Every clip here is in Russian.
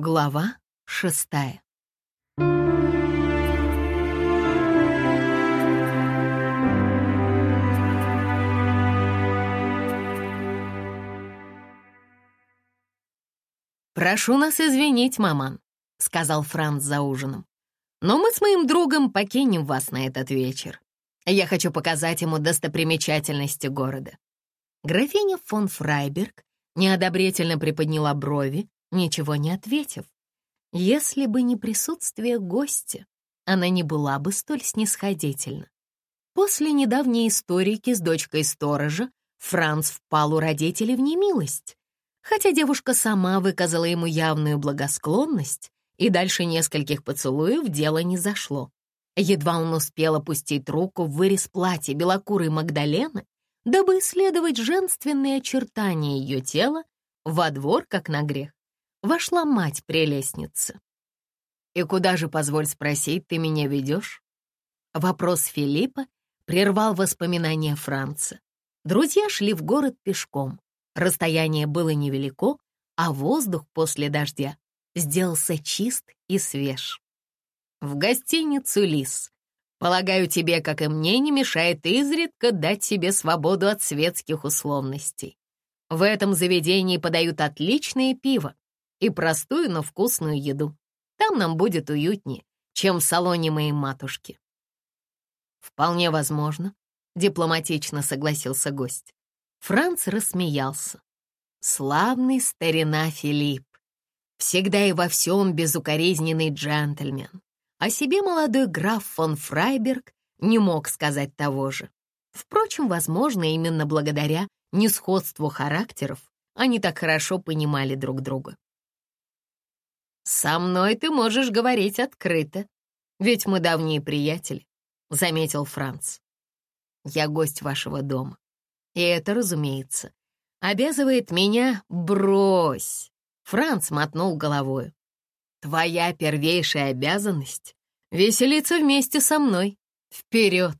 Глава шестая. «Прошу нас извинить, маман», — сказал Франц за ужином. «Но мы с моим другом покинем вас на этот вечер. Я хочу показать ему достопримечательности города». Графиня фон Фрайберг неодобрительно приподняла брови, ничего не ответив. Если бы не присутствие гостя, она не была бы столь снисходительна. После недавней историки с дочкой сторожа Франц впал у родителей в немилость. Хотя девушка сама выказала ему явную благосклонность, и дальше нескольких поцелуев дело не зашло. Едва он успел опустить руку в вырез платья белокурой Магдалены, дабы исследовать женственные очертания ее тела, во двор, как на грех, вошла мать прелестницы. «И куда же, позволь спросить, ты меня ведешь?» Вопрос Филиппа прервал воспоминания Франца. Друзья шли в город пешком. Расстояние было невелико, а воздух после дождя сделался чист и свеж. «В гостиницу Лис. Полагаю, тебе, как и мне, не мешает изредка дать себе свободу от светских условностей. В этом заведении подают отличное пиво, и простую, но вкусную еду. Там нам будет уютнее, чем в салоне моей матушки». «Вполне возможно», — дипломатично согласился гость. Франц рассмеялся. «Славный старина Филипп. Всегда и во всем безукоризненный джентльмен. О себе молодой граф фон Фрайберг не мог сказать того же. Впрочем, возможно, именно благодаря несходству характеров они так хорошо понимали друг друга. «Со мной ты можешь говорить открыто, ведь мы давние приятели», — заметил Франц. «Я гость вашего дома, и это, разумеется, обязывает меня брось». Франц мотнул головой. «Твоя первейшая обязанность — веселиться вместе со мной. Вперед!»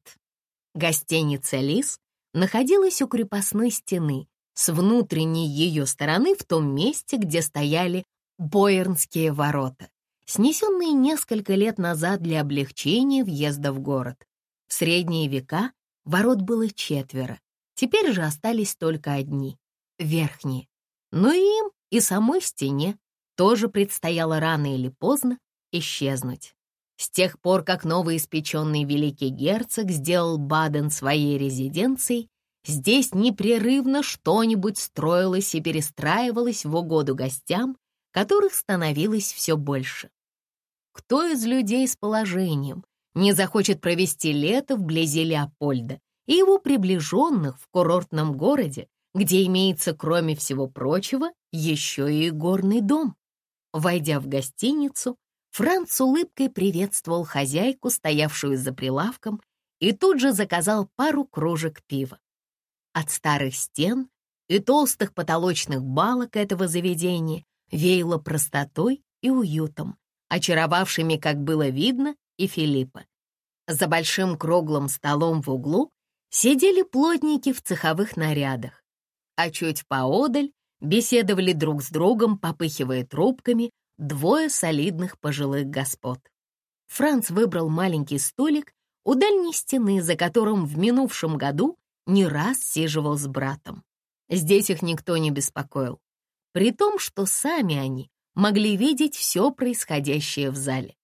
Гостиница «Лис» находилась у крепостной стены, с внутренней ее стороны в том месте, где стояли Бойернские ворота, снесенные несколько лет назад для облегчения въезда в город. В средние века ворот было четверо, теперь же остались только одни, верхние. Но им и самой стене тоже предстояло рано или поздно исчезнуть. С тех пор, как новоиспеченный великий герцог сделал Баден своей резиденцией, здесь непрерывно что-нибудь строилось и перестраивалось в угоду гостям которых становилось все больше. Кто из людей с положением не захочет провести лето вблизи Леопольда и его приближенных в курортном городе, где имеется, кроме всего прочего, еще и горный дом? Войдя в гостиницу, Франц улыбкой приветствовал хозяйку, стоявшую за прилавком, и тут же заказал пару кружек пива. От старых стен и толстых потолочных балок этого заведения веяло простотой и уютом, очаровавшими, как было видно, и Филиппа. За большим круглым столом в углу сидели плотники в цеховых нарядах, а чуть поодаль беседовали друг с другом, попыхивая трубками, двое солидных пожилых господ. Франц выбрал маленький столик у дальней стены, за которым в минувшем году не раз сиживал с братом. Здесь их никто не беспокоил при том, что сами они могли видеть все происходящее в зале.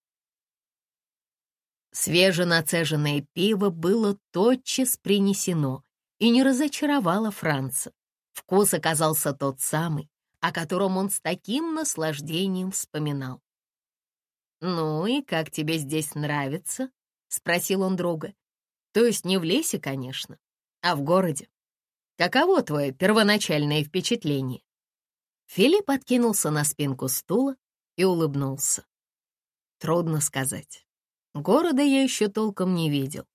Свеженацеженное пиво было тотчас принесено и не разочаровало Франца. Вкус оказался тот самый, о котором он с таким наслаждением вспоминал. «Ну и как тебе здесь нравится?» — спросил он друга. «То есть не в лесе, конечно, а в городе. Каково твое первоначальное впечатление?» Филипп откинулся на спинку стула и улыбнулся. Трудно сказать. Города я еще толком не видел.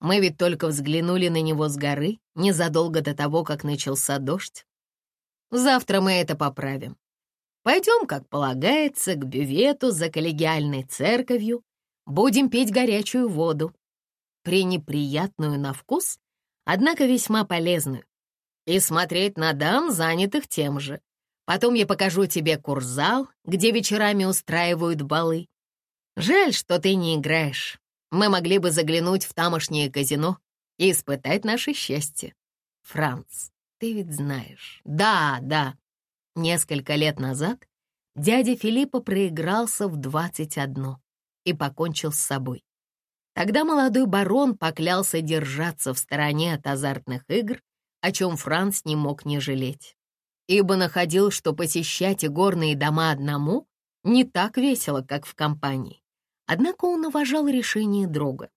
Мы ведь только взглянули на него с горы незадолго до того, как начался дождь. Завтра мы это поправим. Пойдем, как полагается, к бювету за коллегиальной церковью. Будем пить горячую воду. Пренеприятную на вкус, однако весьма полезную. И смотреть на дам, занятых тем же. Потом я покажу тебе курзал, где вечерами устраивают балы. Жаль, что ты не играешь. Мы могли бы заглянуть в тамошнее казино и испытать наше счастье. Франц, ты ведь знаешь. Да, да. Несколько лет назад дядя Филиппа проигрался в 21 и покончил с собой. Тогда молодой барон поклялся держаться в стороне от азартных игр, о чем Франц не мог не жалеть, ибо находил, что посещать игорные дома одному не так весело, как в компании. Однако он уважал решение друга.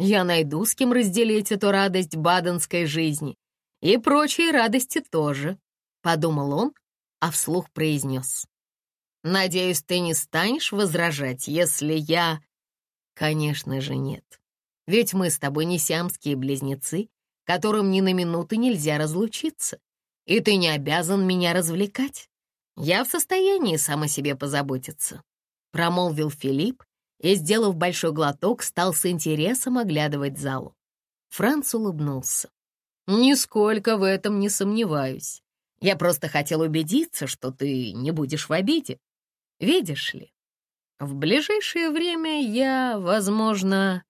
«Я найду, с кем разделить эту радость баденской жизни, и прочие радости тоже», — подумал он, а вслух произнес. «Надеюсь, ты не станешь возражать, если я...» «Конечно же нет. Ведь мы с тобой не сиамские близнецы, которым ни на минуту нельзя разлучиться, и ты не обязан меня развлекать. Я в состоянии сам о себе позаботиться», — промолвил Филипп и, сделав большой глоток, стал с интересом оглядывать залу. Франц улыбнулся. «Нисколько в этом не сомневаюсь. Я просто хотел убедиться, что ты не будешь в обиде. Видишь ли, в ближайшее время я, возможно...»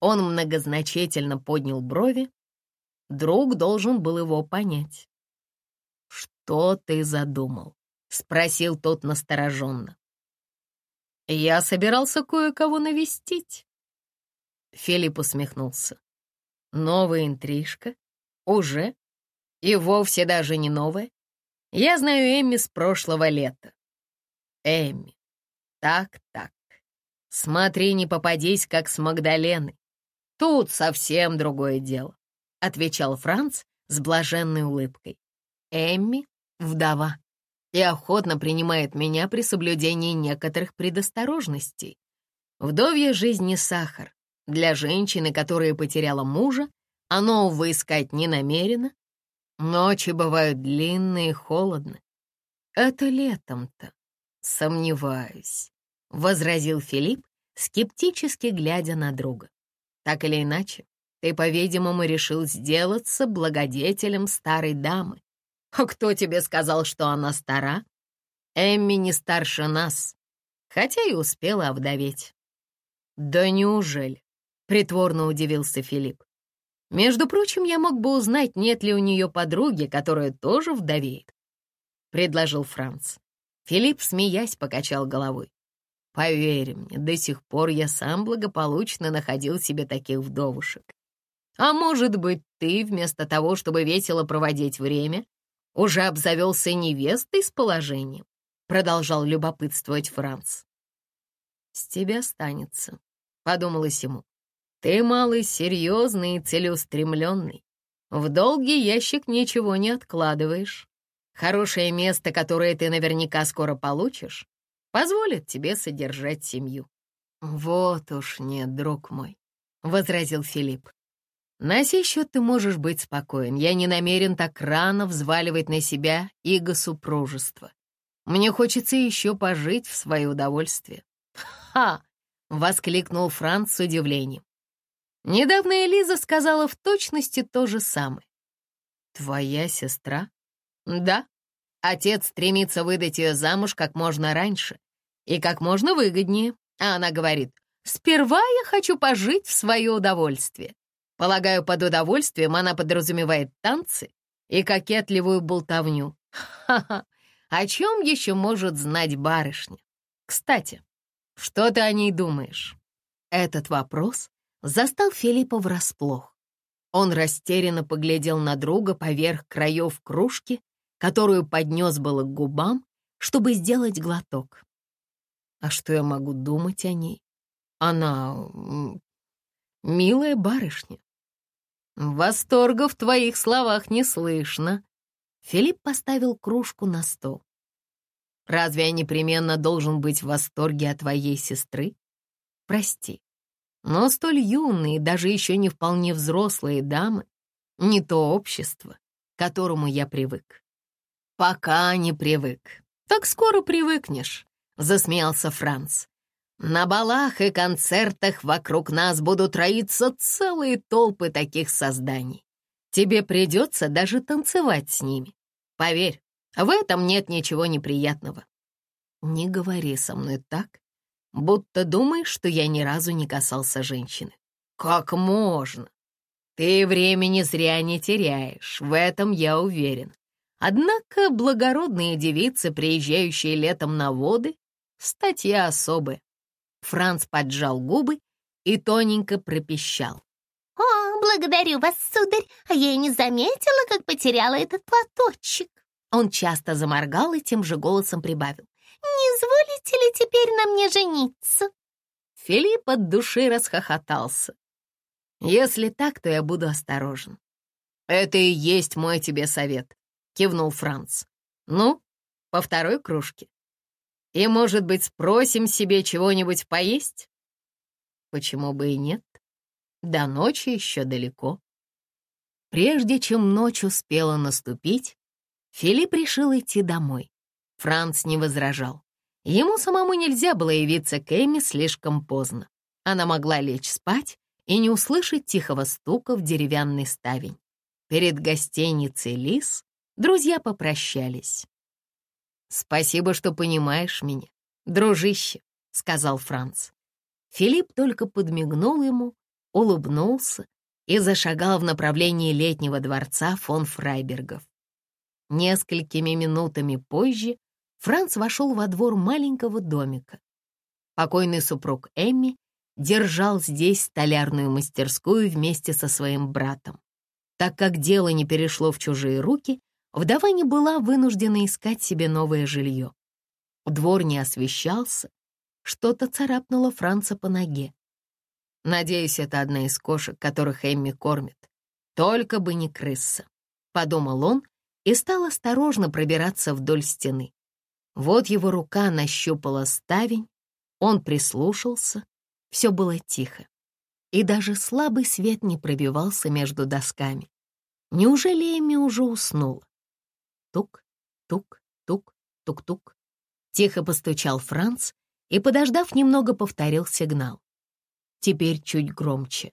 Он многозначительно поднял брови. Друг должен был его понять. «Что ты задумал?» — спросил тот настороженно. «Я собирался кое-кого навестить». Филипп усмехнулся. «Новая интрижка? Уже? И вовсе даже не новая. Я знаю Эмми с прошлого лета. Эмми. Так-так. Смотри, не попадись, как с Магдаленой. Тут совсем другое дело, — отвечал Франц с блаженной улыбкой. Эмми — вдова и охотно принимает меня при соблюдении некоторых предосторожностей. Вдовья жизнь не сахар. Для женщины, которая потеряла мужа, а нового искать не намерена. Ночи бывают длинные и холодны. Это летом-то. Сомневаюсь, — возразил Филипп, скептически глядя на друга. Так или иначе, ты, по-видимому, решил сделаться благодетелем старой дамы. А кто тебе сказал, что она стара? Эмми не старше нас, хотя и успела овдоветь. Да неужели? Притворно удивился Филипп. Между прочим, я мог бы узнать, нет ли у нее подруги, которая тоже вдовеет. Предложил Франц. Филипп, смеясь, покачал головой. Поверь мне, до сих пор я сам благополучно находил себе таких вдовушек. А может быть, ты, вместо того, чтобы весело проводить время, уже обзавелся невестой с положением?» Продолжал любопытствовать Франц. «С тебя останется», — подумалось ему. Ты, малый, серьезный и целеустремленный. В долгий ящик ничего не откладываешь. Хорошее место, которое ты наверняка скоро получишь, позволит тебе содержать семью. Вот уж нет, друг мой, — возразил Филипп. На сей счет ты можешь быть спокоен. Я не намерен так рано взваливать на себя иго супружества. Мне хочется еще пожить в свое удовольствие. «Ха!» — воскликнул Франц с удивлением. Недавно Элиза сказала в точности то же самое. «Твоя сестра?» «Да. Отец стремится выдать ее замуж как можно раньше и как можно выгоднее. А она говорит, «Сперва я хочу пожить в свое удовольствие». Полагаю, под удовольствием она подразумевает танцы и кокетливую болтовню. Ха-ха, о чем еще может знать барышня? Кстати, что ты о ней думаешь? Этот вопрос застал Филиппа врасплох. Он растерянно поглядел на друга поверх краев кружки, которую поднес было к губам, чтобы сделать глоток. А что я могу думать о ней? Она милая барышня. Восторга в твоих словах не слышно. Филипп поставил кружку на стол. Разве я непременно должен быть в восторге от твоей сестры? Прости, но столь юные, даже еще не вполне взрослые дамы — не то общество, к которому я привык. Пока не привык. Так скоро привыкнешь, — засмеялся Франц. На балах и концертах вокруг нас будут роиться целые толпы таких созданий. Тебе придется даже танцевать с ними. Поверь, В этом нет ничего неприятного. Не говори со мной так, будто думаешь, что я ни разу не касался женщины. Как можно? Ты времени зря не теряешь, в этом я уверен. Однако благородные девицы, приезжающие летом на воды, статья особая. Франц поджал губы и тоненько пропищал. «О, благодарю вас, сударь, а я и не заметила, как потеряла этот платочек». Он часто заморгал и тем же голосом прибавил. «Не изволите ли теперь на мне жениться?» Филипп от души расхохотался. «Если так, то я буду осторожен. Это и есть мой тебе совет», — кивнул Франц. «Ну, по второй кружке. И, может быть, спросим себе чего-нибудь поесть?» «Почему бы и нет? До ночи еще далеко». Прежде чем ночь успела наступить, Филипп решил идти домой. Франц не возражал. Ему самому нельзя было явиться к Эми слишком поздно. Она могла лечь спать и не услышать тихого стука в деревянный ставень. Перед гостиницей Лис друзья попрощались. «Спасибо, что понимаешь меня, дружище», — сказал Франц. Филипп только подмигнул ему, улыбнулся и зашагал в направлении летнего дворца фон Фрайбергов. Несколькими минутами позже Франц вошел во двор маленького домика. Покойный супруг Эмми держал здесь столярную мастерскую вместе со своим братом. Так как дело не перешло в чужие руки, вдова не была вынуждена искать себе новое жилье. Двор не освещался, что-то царапнуло Франца по ноге. Надеюсь, это одна из кошек, которых Эмми кормит. Только бы не крыса, — подумал он и стал осторожно пробираться вдоль стены. Вот его рука нащупала ставень, он прислушался, все было тихо, и даже слабый свет не пробивался между досками. Неужели Эми уже уснула? Тук, тук, тук, тук-тук. Тихо постучал Франц и, подождав немного, повторил сигнал. Теперь чуть громче.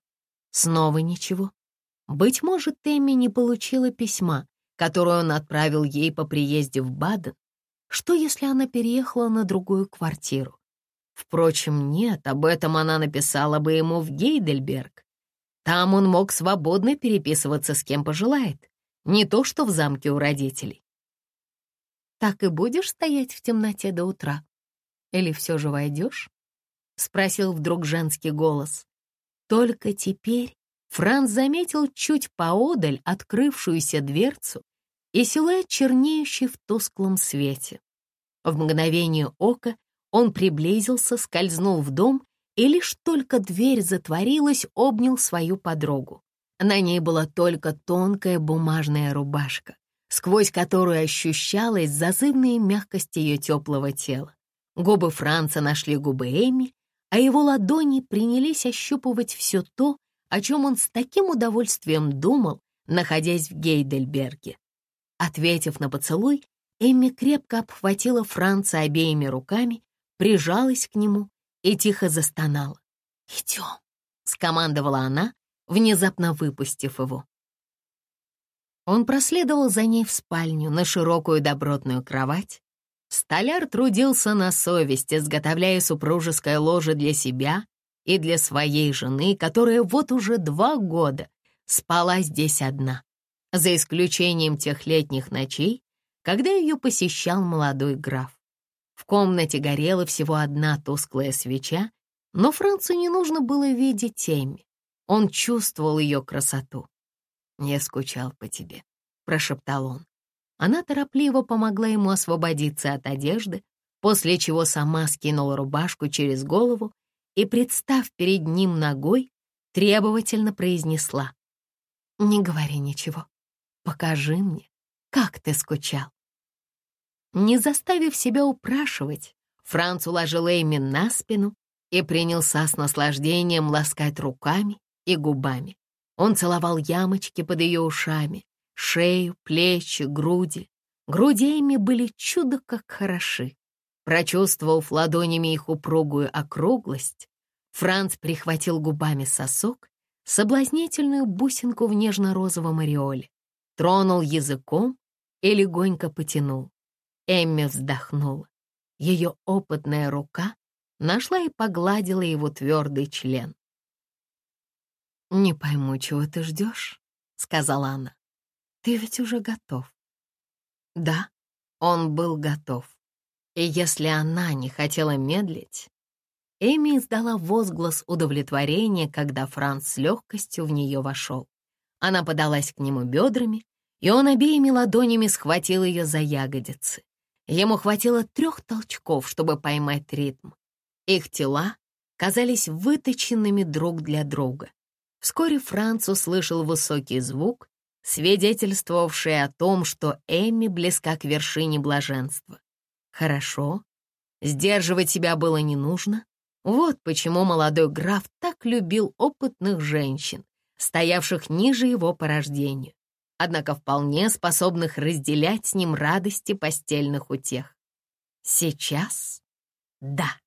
Снова ничего. Быть может, Эми не получила письма, которую он отправил ей по приезде в Баден, что если она переехала на другую квартиру? Впрочем, нет, об этом она написала бы ему в Гейдельберг. Там он мог свободно переписываться с кем пожелает, не то что в замке у родителей. «Так и будешь стоять в темноте до утра? Или все же войдешь?» — спросил вдруг женский голос. Только теперь Франц заметил чуть поодаль открывшуюся дверцу и силуэт, чернеющий в тусклом свете. В мгновение ока он приблизился, скользнул в дом и лишь только дверь затворилась, обнял свою подругу. На ней была только тонкая бумажная рубашка, сквозь которую ощущалась зазывная мягкость ее теплого тела. Губы Франца нашли губы Эми, а его ладони принялись ощупывать все то, о чем он с таким удовольствием думал, находясь в Гейдельберге. Ответив на поцелуй, Эмми крепко обхватила Франца обеими руками, прижалась к нему и тихо застонала. «Идем», — скомандовала она, внезапно выпустив его. Он проследовал за ней в спальню на широкую добротную кровать. Столяр трудился на совесть, изготовляя супружеское ложе для себя и для своей жены, которая вот уже два года спала здесь одна, за исключением тех летних ночей, когда ее посещал молодой граф. В комнате горела всего одна тусклая свеча, но Францу не нужно было видеть Эмми. Он чувствовал ее красоту. «Я скучал по тебе», — прошептал он. Она торопливо помогла ему освободиться от одежды, после чего сама скинула рубашку через голову и, представ перед ним ногой, требовательно произнесла. «Не говори ничего. Покажи мне, как ты скучал». Не заставив себя упрашивать, Франц уложил Эйми на спину и принялся с наслаждением ласкать руками и губами. Он целовал ямочки под ее ушами, шею, плечи, груди. Груди Эми были чудо как хороши. Прочувствовав ладонями их упругую округлость, Франц прихватил губами сосок, соблазнительную бусинку в нежно-розовом ореоле, тронул языком и легонько потянул. Эмми вздохнула. Ее опытная рука нашла и погладила его твердый член. «Не пойму, чего ты ждешь», — сказала она. «Ты ведь уже готов». Да, он был готов. И если она не хотела медлить, Эми издала возглас удовлетворения, когда Франц с легкостью в нее вошел. Она подалась к нему бедрами, и он обеими ладонями схватил ее за ягодицы. Ему хватило трех толчков, чтобы поймать ритм. Их тела казались выточенными друг для друга. Вскоре Франц услышал высокий звук, свидетельствовавший о том, что Эми близка к вершине блаженства. Хорошо, сдерживать себя было не нужно. Вот почему молодой граф так любил опытных женщин, стоявших ниже его по рождению, однако вполне способных разделять с ним радости постельных утех. Сейчас — да.